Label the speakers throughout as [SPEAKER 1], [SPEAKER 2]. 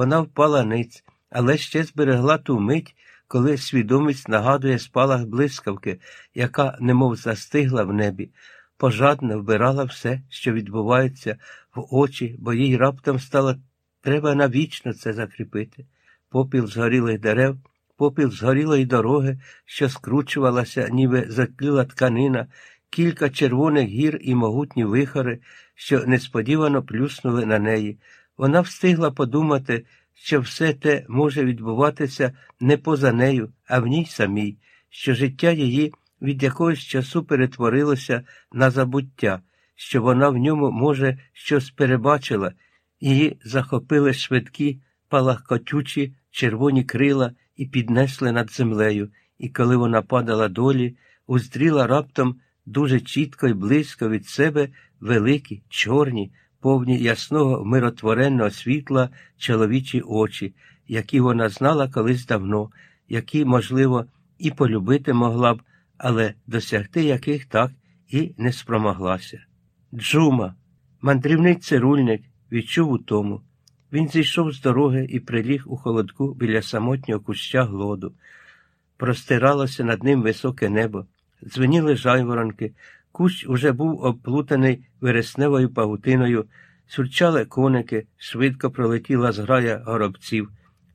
[SPEAKER 1] вона впала ниць, але ще зберегла ту мить, коли свідомість нагадує спалах блискавки, яка немов застигла в небі, пожадно вбирала все, що відбувається в очі, бо їй раптом стало треба навічно це закріпити. Попіл згорілих дерев, попіл згорілої дороги, що скручувалася, ніби затліла тканина, кілька червоних гір і могутні вихори, що несподівано плюснули на неї. Вона встигла подумати, що все те може відбуватися не поза нею, а в ній самій, що життя її від якогось часу перетворилося на забуття, що вона в ньому, може, щось перебачила, її захопили швидкі, палахкотючі червоні крила і піднесли над землею, і коли вона падала долі, уздріла раптом дуже чітко і близько від себе великі, чорні, повні ясного миротворенного світла чоловічі очі, які вона знала колись давно, які, можливо, і полюбити могла б, але досягти яких так і не спромоглася. Джума, мандрівний цирульник, відчув у тому. Він зійшов з дороги і приліг у холодку біля самотнього куща глоду. Простиралося над ним високе небо, дзвеніли жайворонки, кущ уже був обплутаний вересневою павутиною, сюрчали коники, швидко пролетіла зграя горобців.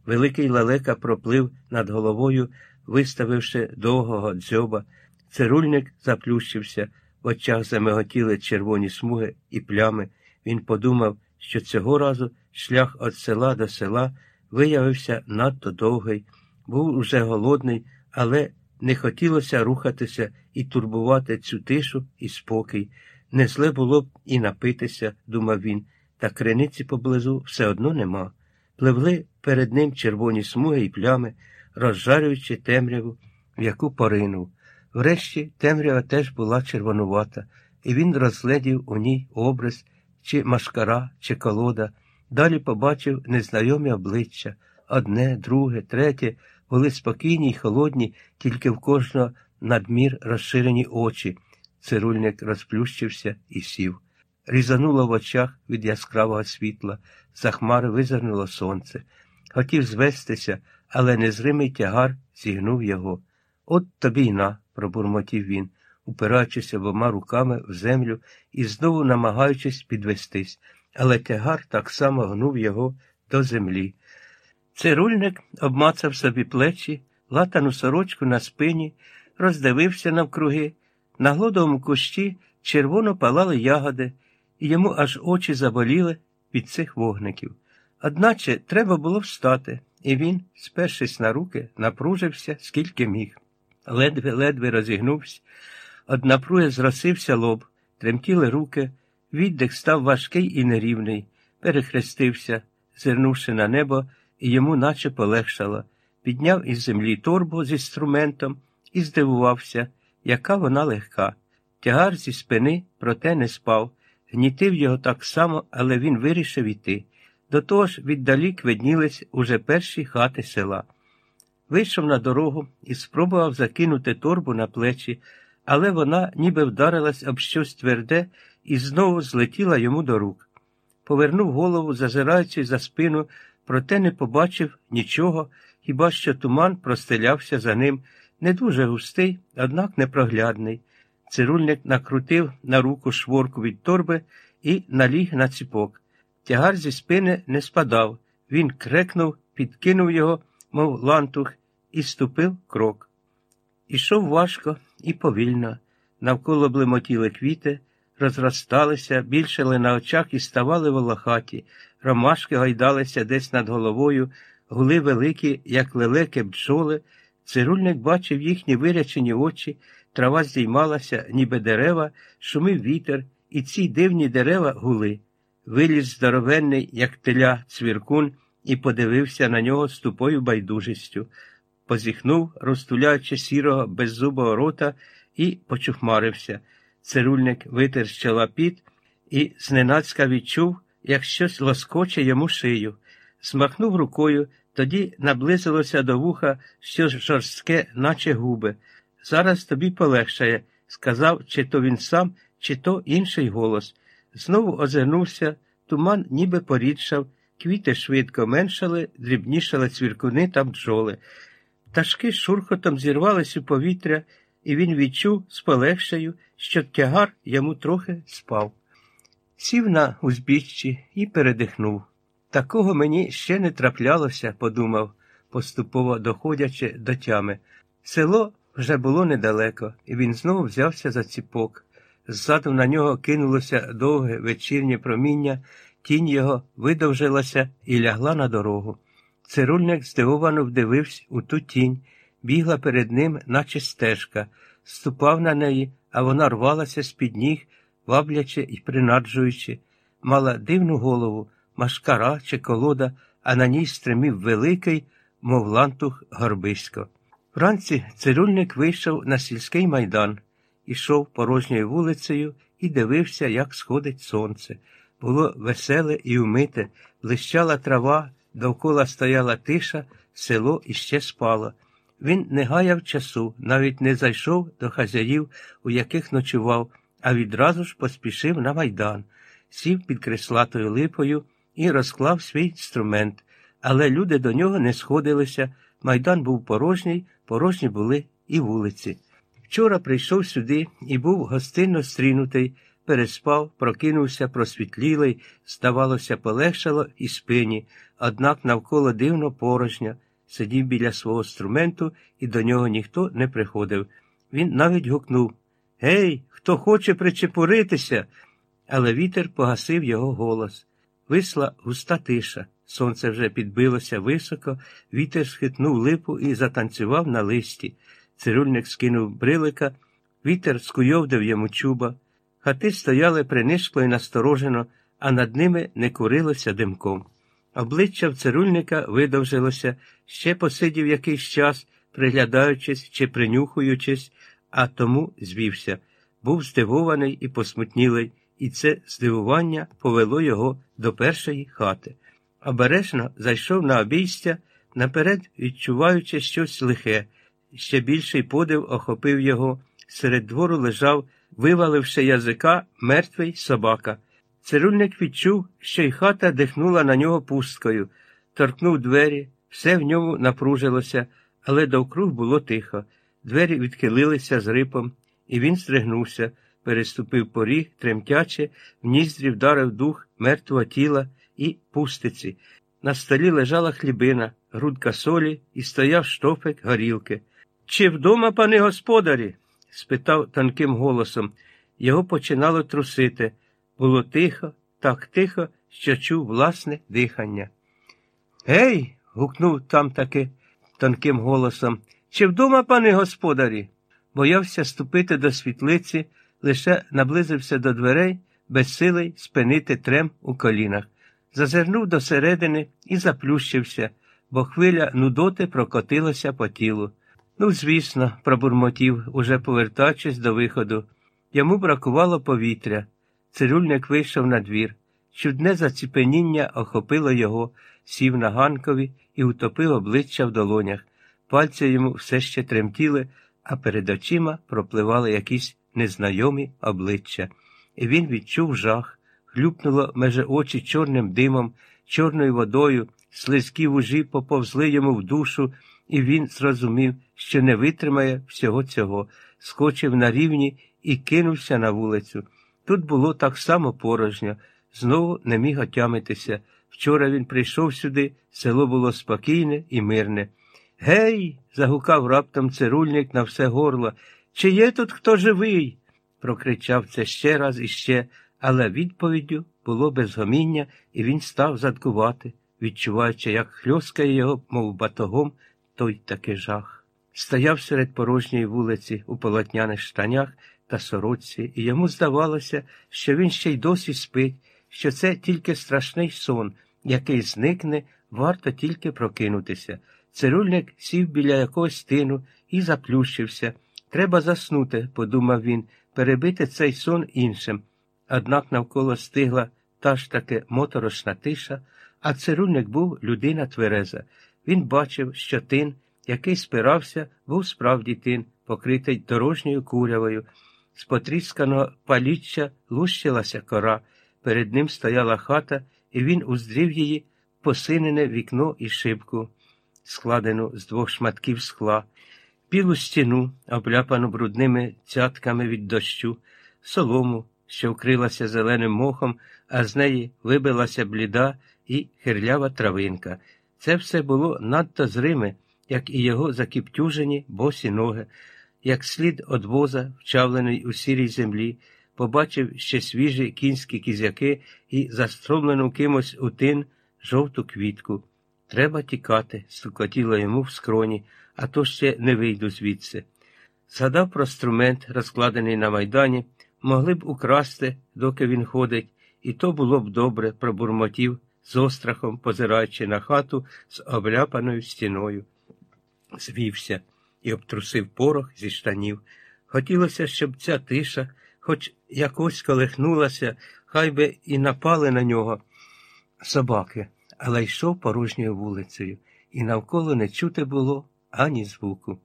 [SPEAKER 1] Великий лелека проплив над головою, виставивши довгого дзьоба. Цирульник заплющився, в очах замиготіли червоні смуги і плями. Він подумав, що цього разу шлях від села до села виявився надто довгий, був уже голодний, але не хотілося рухатися і турбувати цю тишу і спокій. Не зле було б і напитися, думав він, та криниці поблизу все одно нема. Пливли перед ним червоні смуги і плями, розжарюючи темряву, в яку поринув. Врешті темрява теж була червонувата, і він розглядів у ній образ, чи машкара, чи колода. Далі побачив незнайомі обличчя одне, друге, третє, були спокійні й холодні, тільки в кожного надмір розширені очі. Цирульник розплющився і сів. Різануло в очах від яскравого світла, за хмари визирнуло сонце. Хотів звестися, але незримий тягар зігнув його. От тобі й на, пробурмотів він, упираючись обома руками в землю і знову намагаючись підвестись, але тягар так само гнув його до землі. Цирульник обмацав собі плечі, латану сорочку на спині, роздивився навкруги. На глодовому кущі червоно палали ягоди, і йому аж очі заболіли від цих вогників. Одначе треба було встати, і він, спершись на руки, напружився, скільки міг. Ледве-ледве розігнувся, од напруги зросився лоб, тремтіли руки, віддих став важкий і нерівний, перехрестився, зирнувши на небо, і йому наче полегшало, підняв із землі торбу з інструментом і здивувався, яка вона легка. Тягар зі спини, проте не спав, гнітив його так само, але він вирішив іти. До того ж, віддалік виднілись уже перші хати села. Вийшов на дорогу і спробував закинути торбу на плечі, але вона ніби вдарилась об щось тверде і знову злетіла йому до рук. Повернув голову, зазираючи за спину, проте не побачив нічого, хіба що туман простелявся за ним, не дуже густий, однак непроглядний. Цирульник накрутив на руку шворку від торби і наліг на ціпок. Тягар зі спини не спадав. Він крекнув, підкинув його, мов лантух, і ступив крок. Ішов важко і повільно. Навколо блимотіли квіти, розросталися, більшили на очах і ставали волохаті, ромашки гайдалися десь над головою, гули великі, як лелеки бджоли. Цирульник бачив їхні вирячені очі, трава здіймалася, ніби дерева, шумив вітер, і ці дивні дерева гули. Виліз здоровенний, як теля, цвіркун, і подивився на нього з тупою байдужістю. Позіхнув, розтуляючи сірого беззубого рота, і почухмарився. Цирульник витер з чола піт і зненацька відчув, як щось лоскоче йому шию. Змахнув рукою, тоді наблизилося до вуха щось жорстке, наче губи. Зараз тобі полегшає, сказав, чи то він сам, чи то інший голос. Знову озирнувся, туман ніби порідшав, Квіти швидко меншали, дрібнішали цвіркуни та бджоли. Пташки шурхотом зірвались у повітря, і він відчув з полегшею, що тягар йому трохи спав. Сів на узбіччі і передихнув. Такого мені ще не траплялося, подумав, поступово доходячи до тями. Село вже було недалеко, і він знову взявся за ціпок. Ззаду на нього кинулося довге вечірнє проміння, тінь його видовжилася і лягла на дорогу. Цирульник здивовано вдивився у ту тінь, бігла перед ним, наче стежка, ступав на неї, а вона рвалася з-під ніг, ваблячи і принаджуючи, мала дивну голову, машкара чи колода, а на ній стримів великий, мов лантух горбисько. Вранці цирюльник вийшов на сільський майдан, ішов порожньою вулицею і дивився, як сходить сонце. Було веселе і умите, блищала трава, довкола стояла тиша, село іще спало. Він не гаяв часу, навіть не зайшов до хазяїв, у яких ночував, а відразу ж поспішив на майдан, сів під креслатою липою і розклав свій інструмент. Але люди до нього не сходилися. Майдан був порожній, порожні були і вулиці. Вчора прийшов сюди і був гостинно стрінутий, переспав, прокинувся просвітлілий, здавалося, полегшало і спині, однак навколо дивно порожня, сидів біля свого інструменту, і до нього ніхто не приходив. Він навіть гукнув Гей, хто хоче причепуритися. Але вітер погасив його голос. Висла густа тиша. Сонце вже підбилося високо, вітер схитнув липу і затанцював на листі. Цирюльник скинув брилика, вітер скуйовдив йому чуба. Хати стояли принишкло і насторожено, а над ними не курилося димком. Обличчя в цирюльника видовжилося, ще посидів якийсь час, приглядаючись чи принюхуючись, а тому звівся. Був здивований і посмутнілий, і це здивування повело його до першої хати. Обережно зайшов на обійстя, наперед відчуваючи щось лихе. Ще більший подив охопив його. Серед двору лежав, виваливши язика, мертвий собака. Цирюльник відчув, що й хата дихнула на нього пусткою, торкнув двері, все в ньому напружилося, але довкруг було тихо. Двері відхилилися з рипом, і він стригнувся, переступив поріг, тремтячи, в ніздрі вдарив дух мертвого тіла і пустиці. На столі лежала хлібина, грудка солі і стояв штофик горілки. Чи вдома, пане господарі? спитав тонким голосом. Його починало трусити. Було тихо, так тихо, що чув власне дихання. Гей. гукнув там таки тонким голосом. Чи вдома, пане господарі? Боявся ступити до світлиці, лише наблизився до дверей, безсилий спинити трем у колінах. Зазирнув до середини і заплющився, бо хвиля нудоти прокотилася по тілу. Ну, звісно, пробурмотів, уже повертаючись до виходу. Йому бракувало повітря. Цирюльник вийшов на двір. Чудне заціпеніння охопило його, сів на ганкові і утопив обличчя в долонях. Пальці йому все ще тремтіли, а перед очима пропливали якісь незнайомі обличчя. І він відчув жах, хлюпнуло меже очі чорним димом, чорною водою, слизькі вужі поповзли йому в душу, і він зрозумів, що не витримає всього цього, скочив на рівні і кинувся на вулицю. Тут було так само порожньо, знову не міг отямитися. Вчора він прийшов сюди, село було спокійне і мирне. Гей. загукав раптом цирульник на все горло. Чи є тут хто живий? прокричав це ще раз і ще, але відповіддю було безгоміння, і він став задкувати, відчуваючи, як хльоскає його, мов батогом, той таки жах. Стояв серед порожньої вулиці у полотняних штанях та сорочці, і йому здавалося, що він ще й досі спить, що це тільки страшний сон, який зникне, варто тільки прокинутися. Цирульник сів біля якогось тину і заплющився. Треба заснути, подумав він, перебити цей сон іншим. Однак навколо стигла та ж таки моторошна тиша, а цирульник був людина твереза. Він бачив, що тин, який спирався, був справді тин, покритий дорожньою курявою. З потрісканого паліччя лущилася кора, перед ним стояла хата, і він уздрів її посинене вікно і шибку, складену з двох шматків скла, білу стіну, обляпану брудними цятками від дощу, солому, що вкрилася зеленим мохом, а з неї вибилася бліда і хирлява травинка. Це все було надто зриме, як і його закіптюжені босі ноги, як слід од воза, вчавлений у сірій землі, побачив ще свіжі кінські кізяки і застромлену кимось у тин жовту квітку. Треба тікати, стукотіло йому в скроні, а то ще не вийду звідси. Згадав про струмент, розкладений на майдані, могли б украсти, доки він ходить, і то було б добре, пробурмотів, з острахом позираючи на хату з обляпаною стіною. Звівся і обтрусив порох зі штанів. Хотілося, щоб ця тиша, хоч якось колихнулася, хай би і напали на нього собаки, але йшов порожньою вулицею, і навколо не чути було ані звуку.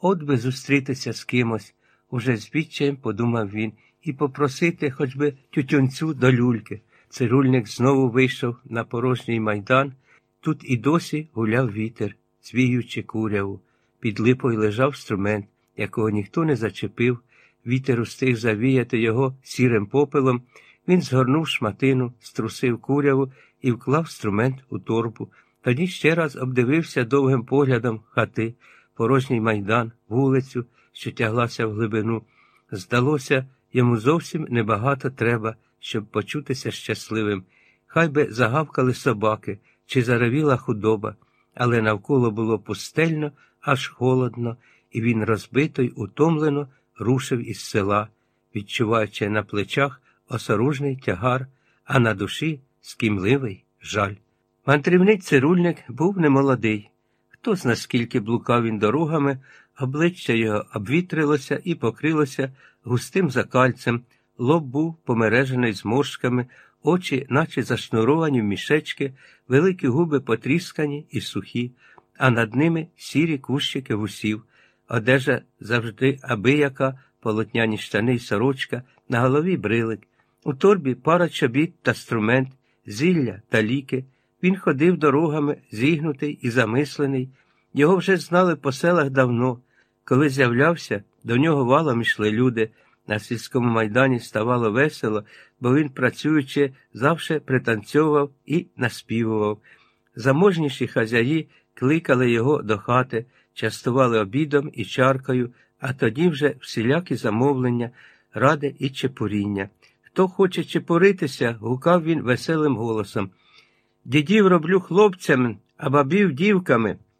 [SPEAKER 1] От би зустрітися з кимось, уже з відчаєм подумав він, і попросити хоч би тютюнцю до люльки. Цирульник знову вийшов на порожній майдан. Тут і досі гуляв вітер, звіючи куряву. Під липою лежав струмент, якого ніхто не зачепив. Вітер устиг завіяти його сірим попелом. Він згорнув шматину, струсив куряву і вклав струмент у торбу. Тоді ще раз обдивився довгим поглядом хати, порожній майдан, вулицю, що тяглася в глибину. Здалося, йому зовсім небагато треба, щоб почутися щасливим. Хай би загавкали собаки чи заревіла худоба, але навколо було пустельно, аж холодно, і він розбито й утомлено рушив із села, відчуваючи на плечах осоружний тягар, а на душі скімливий жаль. Мандрівний цирульник був немолодий. Хто зна скільки блукав він дорогами, обличчя його обвітрилося і покрилося густим закальцем, лоб був помережений зморшками, очі, наче зашнуровані в мішечки, великі губи потріскані і сухі, а над ними сірі кущики вусів, одежа завжди абияка, полотняні штани й сорочка, на голові брилик. У торбі пара чобіт та струмент, зілля та ліки. Він ходив дорогами, зігнутий і замислений. Його вже знали по селах давно. Коли з'являвся, до нього валом йшли люди. На сільському майдані ставало весело, бо він, працюючи, завше пританцьовував і наспівував. Заможніші хазяї кликали його до хати, частували обідом і чаркою, а тоді вже всілякі замовлення, ради і чепуріння. Хто хоче чепуритися, гукав він веселим голосом. Дідів роблю хлопцями, а бабів дівками.